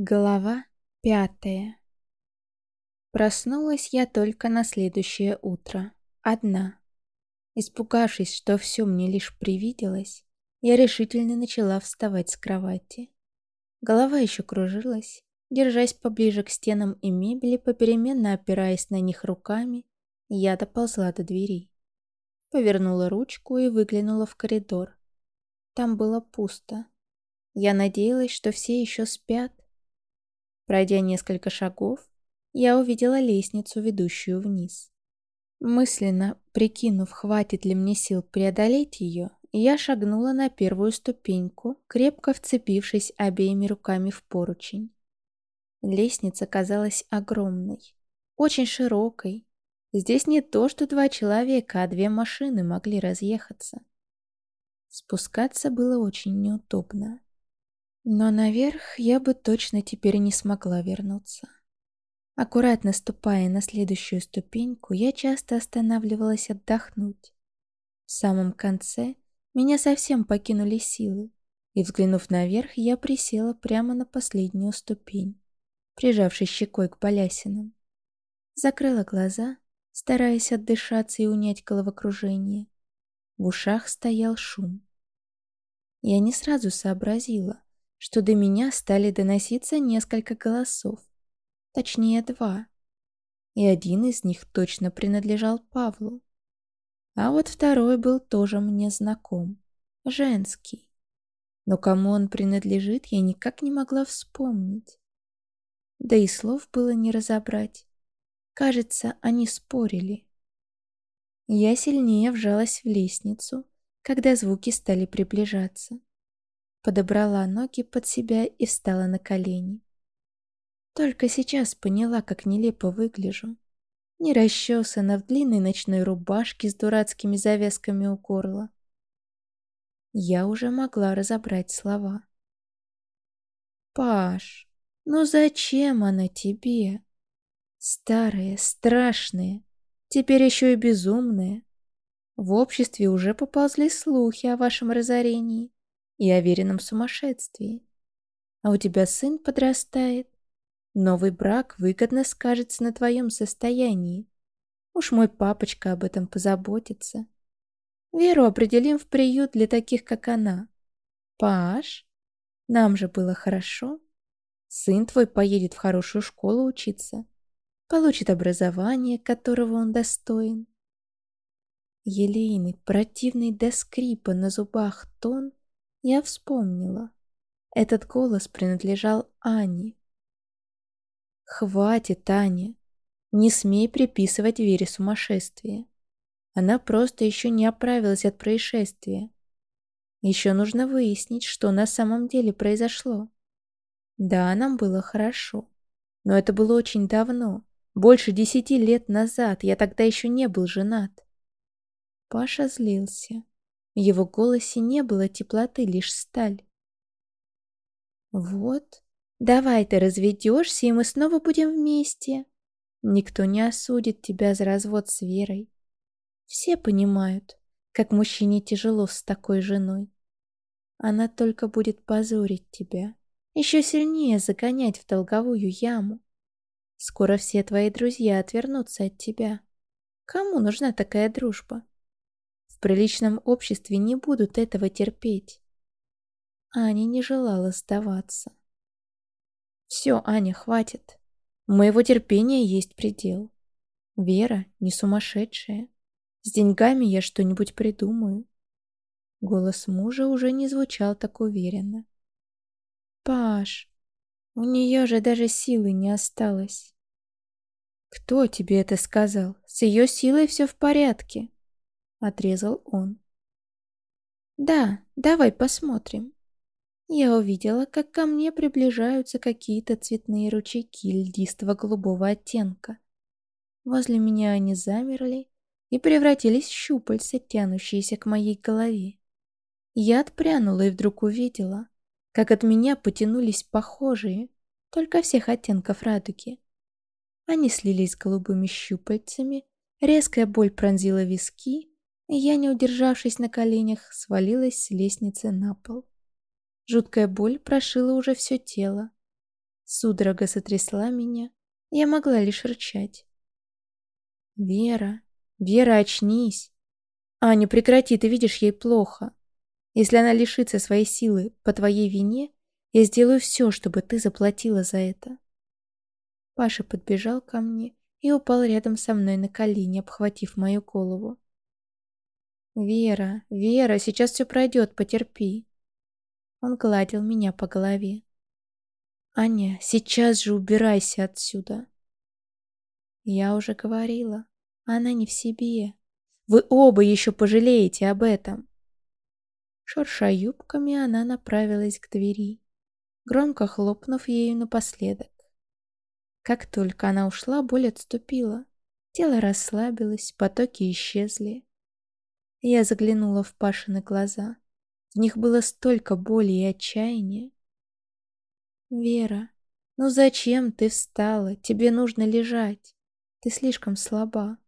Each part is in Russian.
Глава пятая Проснулась я только на следующее утро. Одна. Испугавшись, что все мне лишь привиделось, я решительно начала вставать с кровати. Голова еще кружилась, держась поближе к стенам и мебели, попеременно опираясь на них руками, я доползла до двери. Повернула ручку и выглянула в коридор. Там было пусто. Я надеялась, что все еще спят, Пройдя несколько шагов, я увидела лестницу, ведущую вниз. Мысленно прикинув, хватит ли мне сил преодолеть ее, я шагнула на первую ступеньку, крепко вцепившись обеими руками в поручень. Лестница казалась огромной, очень широкой. Здесь не то, что два человека, а две машины могли разъехаться. Спускаться было очень неудобно. Но наверх я бы точно теперь не смогла вернуться. Аккуратно ступая на следующую ступеньку, я часто останавливалась отдохнуть. В самом конце меня совсем покинули силы, и, взглянув наверх, я присела прямо на последнюю ступень, прижавшись щекой к балясинам. Закрыла глаза, стараясь отдышаться и унять головокружение. В ушах стоял шум. Я не сразу сообразила, что до меня стали доноситься несколько голосов, точнее два, и один из них точно принадлежал Павлу. А вот второй был тоже мне знаком, женский. Но кому он принадлежит, я никак не могла вспомнить. Да и слов было не разобрать. Кажется, они спорили. Я сильнее вжалась в лестницу, когда звуки стали приближаться подобрала ноги под себя и встала на колени. Только сейчас поняла, как нелепо выгляжу. Не расчесана в длинной ночной рубашке с дурацкими завязками у горла. Я уже могла разобрать слова. «Паш, ну зачем она тебе? Старая, страшная, теперь еще и безумная. В обществе уже поползли слухи о вашем разорении и о веренном сумасшествии. А у тебя сын подрастает. Новый брак выгодно скажется на твоем состоянии. Уж мой папочка об этом позаботится. Веру определим в приют для таких, как она. Паш, нам же было хорошо. Сын твой поедет в хорошую школу учиться. Получит образование, которого он достоин. Елейный, противный до скрипа на зубах тон я вспомнила. Этот голос принадлежал Ане. «Хватит, Аня. Не смей приписывать Вере сумасшествие. Она просто еще не оправилась от происшествия. Еще нужно выяснить, что на самом деле произошло. Да, нам было хорошо. Но это было очень давно. Больше десяти лет назад. Я тогда еще не был женат. Паша злился. Его голосе не было теплоты, лишь сталь. «Вот, давай ты разведешься, и мы снова будем вместе. Никто не осудит тебя за развод с Верой. Все понимают, как мужчине тяжело с такой женой. Она только будет позорить тебя, еще сильнее загонять в долговую яму. Скоро все твои друзья отвернутся от тебя. Кому нужна такая дружба? В приличном обществе не будут этого терпеть. Аня не желала сдаваться. «Все, Аня, хватит. Моего терпения есть предел. Вера не сумасшедшая. С деньгами я что-нибудь придумаю». Голос мужа уже не звучал так уверенно. «Паш, у нее же даже силы не осталось». «Кто тебе это сказал? С ее силой все в порядке», — отрезал он. «Да, давай посмотрим». Я увидела, как ко мне приближаются какие-то цветные ручейки льдистого голубого оттенка. Возле меня они замерли и превратились в щупальца, тянущиеся к моей голове. Я отпрянула и вдруг увидела, как от меня потянулись похожие, только всех оттенков радуги. Они слились с голубыми щупальцами, резкая боль пронзила виски, я, не удержавшись на коленях, свалилась с лестницы на пол. Жуткая боль прошила уже все тело. Судорога сотрясла меня, я могла лишь рычать. «Вера, Вера, очнись!» «Аня, прекрати, ты видишь, ей плохо. Если она лишится своей силы по твоей вине, я сделаю все, чтобы ты заплатила за это». Паша подбежал ко мне и упал рядом со мной на колени, обхватив мою голову. «Вера, Вера, сейчас все пройдет, потерпи». Он гладил меня по голове. «Аня, сейчас же убирайся отсюда!» Я уже говорила, она не в себе. Вы оба еще пожалеете об этом. Шурша юбками, она направилась к двери, громко хлопнув ею напоследок. Как только она ушла, боль отступила. Тело расслабилось, потоки исчезли. Я заглянула в Пашины глаза. В них было столько боли и отчаяния. «Вера, ну зачем ты встала? Тебе нужно лежать. Ты слишком слаба».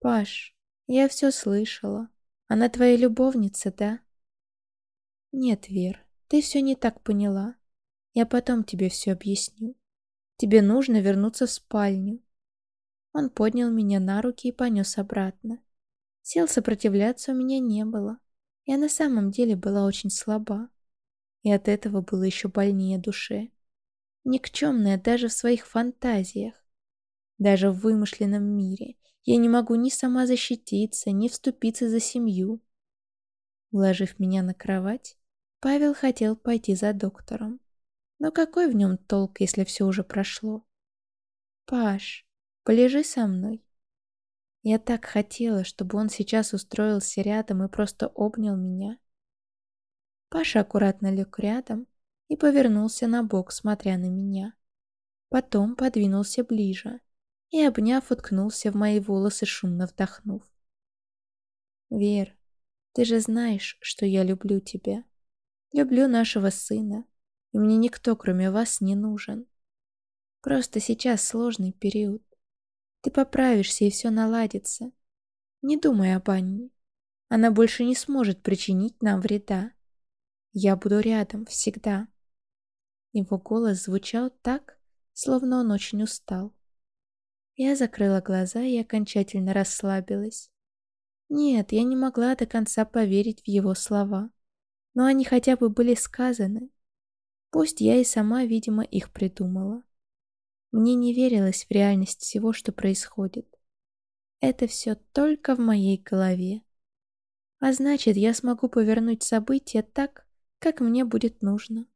«Паш, я все слышала. Она твоя любовница, да?» «Нет, Вер, ты все не так поняла. Я потом тебе все объясню. Тебе нужно вернуться в спальню». Он поднял меня на руки и понес обратно. Сил сопротивляться у меня не было. Я на самом деле была очень слаба. И от этого было еще больнее душе. Никчемная даже в своих фантазиях. Даже в вымышленном мире я не могу ни сама защититься, ни вступиться за семью. Уложив меня на кровать, Павел хотел пойти за доктором. Но какой в нем толк, если все уже прошло? «Паш, полежи со мной», я так хотела, чтобы он сейчас устроился рядом и просто обнял меня. Паша аккуратно лег рядом и повернулся на бок, смотря на меня. Потом подвинулся ближе и, обняв, уткнулся в мои волосы, шумно вдохнув. «Вер, ты же знаешь, что я люблю тебя. Люблю нашего сына, и мне никто, кроме вас, не нужен. Просто сейчас сложный период. Ты поправишься, и все наладится. Не думай об Анне. Она больше не сможет причинить нам вреда. Я буду рядом всегда. Его голос звучал так, словно он очень устал. Я закрыла глаза и окончательно расслабилась. Нет, я не могла до конца поверить в его слова. Но они хотя бы были сказаны. Пусть я и сама, видимо, их придумала. Мне не верилось в реальность всего, что происходит. Это все только в моей голове. А значит, я смогу повернуть события так, как мне будет нужно.